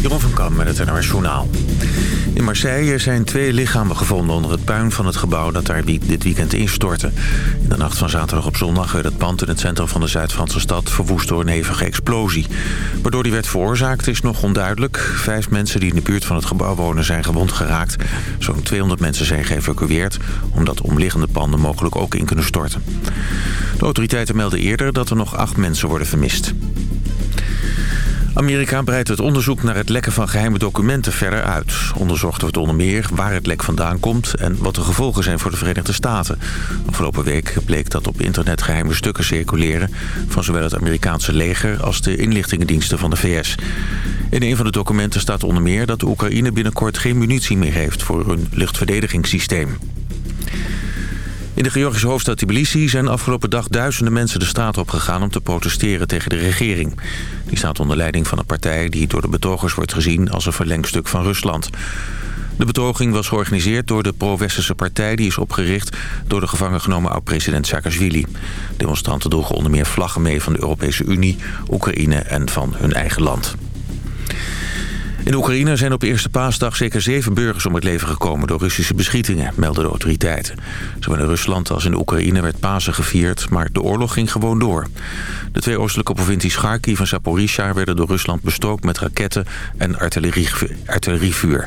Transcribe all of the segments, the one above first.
Jeroen van Kam met het NRS. In Marseille zijn twee lichamen gevonden onder het puin van het gebouw dat daar dit weekend instortte. In de nacht van zaterdag op zondag werd het pand in het centrum van de Zuid-Franse stad verwoest door een hevige explosie. Waardoor die werd veroorzaakt is nog onduidelijk. Vijf mensen die in de buurt van het gebouw wonen zijn gewond geraakt. Zo'n 200 mensen zijn geëvacueerd omdat omliggende panden mogelijk ook in kunnen storten. De autoriteiten melden eerder dat er nog acht mensen worden vermist. Amerika breidt het onderzoek naar het lekken van geheime documenten verder uit. Onderzocht wordt onder meer waar het lek vandaan komt en wat de gevolgen zijn voor de Verenigde Staten. Afgelopen week bleek dat op internet geheime stukken circuleren... van zowel het Amerikaanse leger als de inlichtingendiensten van de VS. In een van de documenten staat onder meer dat Oekraïne binnenkort geen munitie meer heeft voor hun luchtverdedigingssysteem. In de Georgische hoofdstad Tbilisi zijn afgelopen dag duizenden mensen de straat op gegaan om te protesteren tegen de regering. Die staat onder leiding van een partij die door de betogers wordt gezien als een verlengstuk van Rusland. De betoging was georganiseerd door de pro-westerse partij... die is opgericht door de gevangen genomen oud-president Saakashvili. Demonstranten droegen onder meer vlaggen mee van de Europese Unie, Oekraïne en van hun eigen land. In Oekraïne zijn op eerste paasdag zeker zeven burgers om het leven gekomen door Russische beschietingen, melden de autoriteiten. Zowel in Rusland als in Oekraïne werd Pasen gevierd, maar de oorlog ging gewoon door. De twee oostelijke provincies Kharkiv en Zaporizhia werden door Rusland bestookt met raketten en artillerievuur.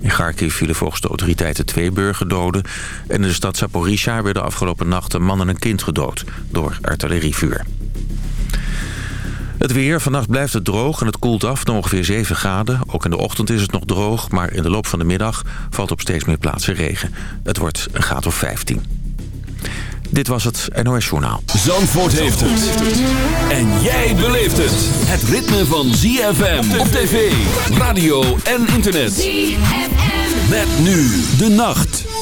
In Kharkiv vielen volgens de autoriteiten twee burgerdoden en in de stad Zaporizhia werden afgelopen nacht een man en een kind gedood door artillerievuur. Het weer. Vannacht blijft het droog en het koelt af naar ongeveer 7 graden. Ook in de ochtend is het nog droog, maar in de loop van de middag valt op steeds meer plaatsen regen. Het wordt een graad of 15. Dit was het NOS Journaal. Zandvoort heeft het. En jij beleeft het. Het ritme van ZFM op tv, radio en internet. ZFM. Met nu de nacht.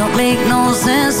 Don't make no sense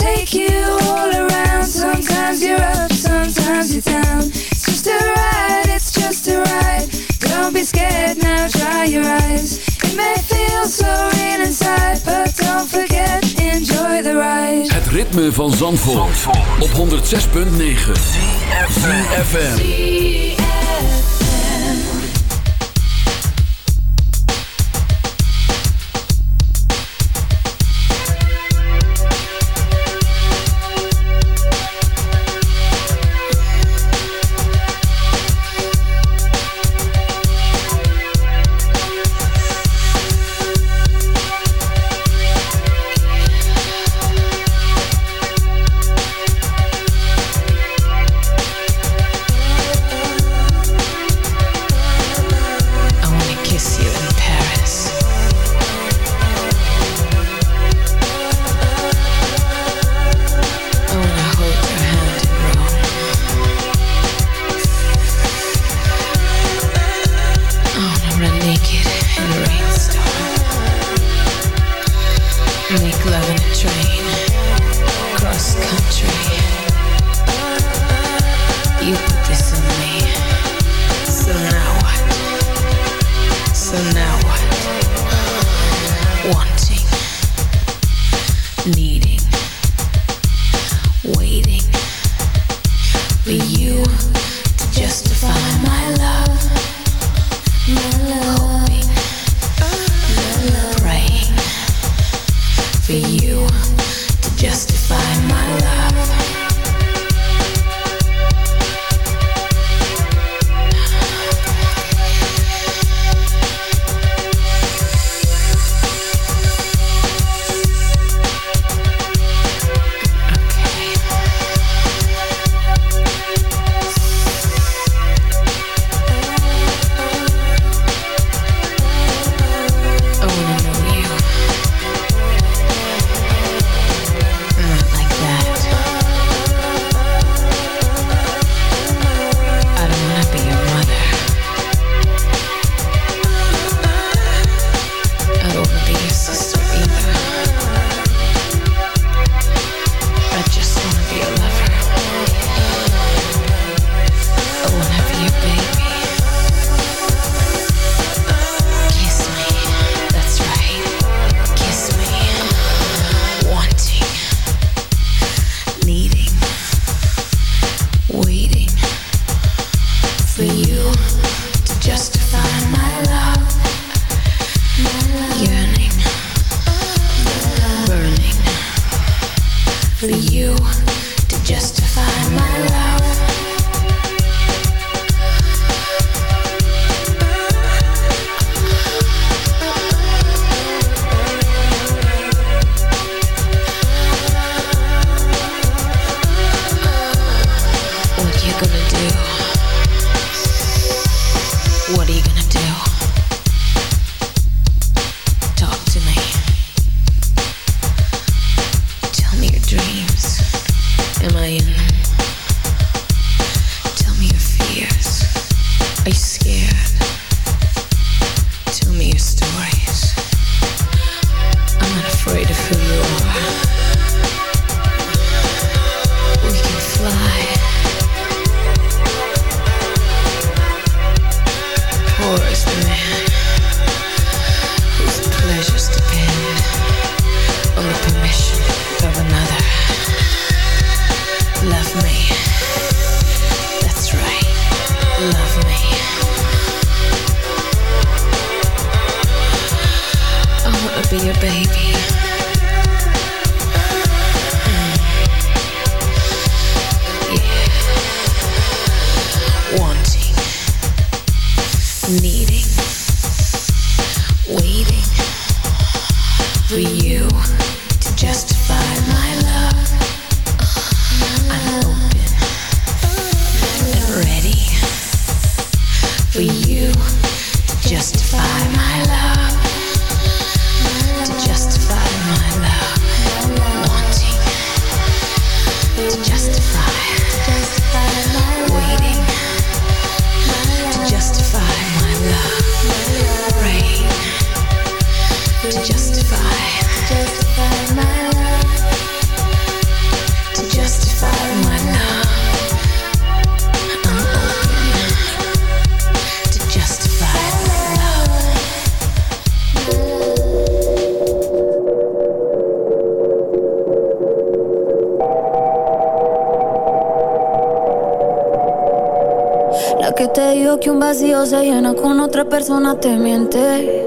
take you all around. Sometimes you're up, sometimes you're down. It's just a ride, it's just a ride. Don't be scared now, dry your eyes. It may feel so real inside But don't forget, enjoy the ride. Het ritme van Zandvoort, Zandvoort. op 106.9 CFM persona te miente.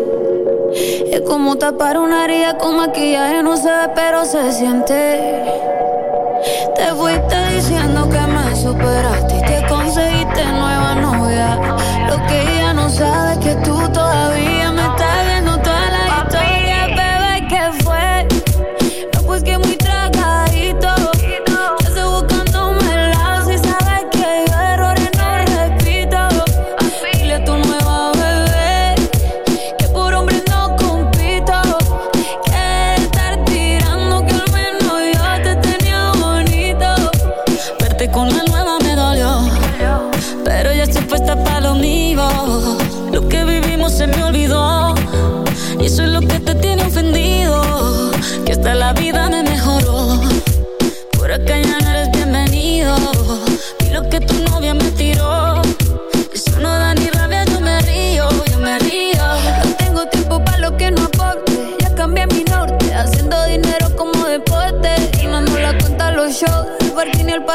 Es como tapar una herida con maquillaje, no se ve, pero se siente. Te fuiste diciendo que me superaste y te conseguiste nueva novia. Lo que ella no sabe es que tú todavía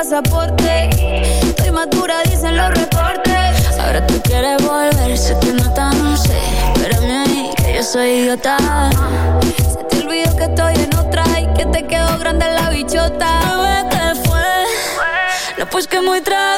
pasaporte. Estoy madura, dicen los reportes. Ahora tú quieres volver, sé que no tan sé. Espérame ahí, que yo soy idiota. Se te olvidó que estoy en otra y que te quedó grande la bichota. ¿qué fue? No, pues que muy tragadito.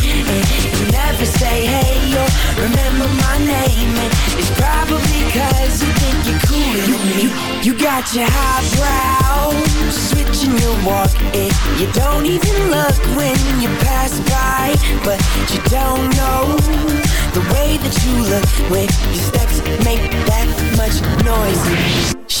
And you never say hey or remember my name. And it's probably Cause you think you're cooler than me You got your highbrow Switching your walk And you don't even look when you pass by. But you don't know The way that you look When your steps make that much noise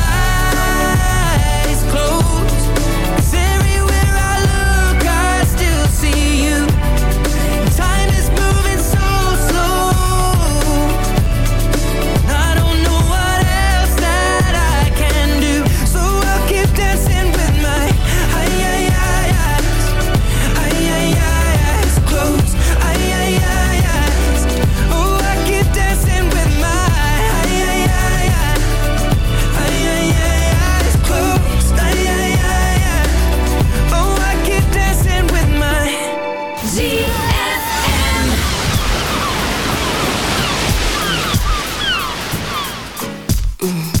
Mm.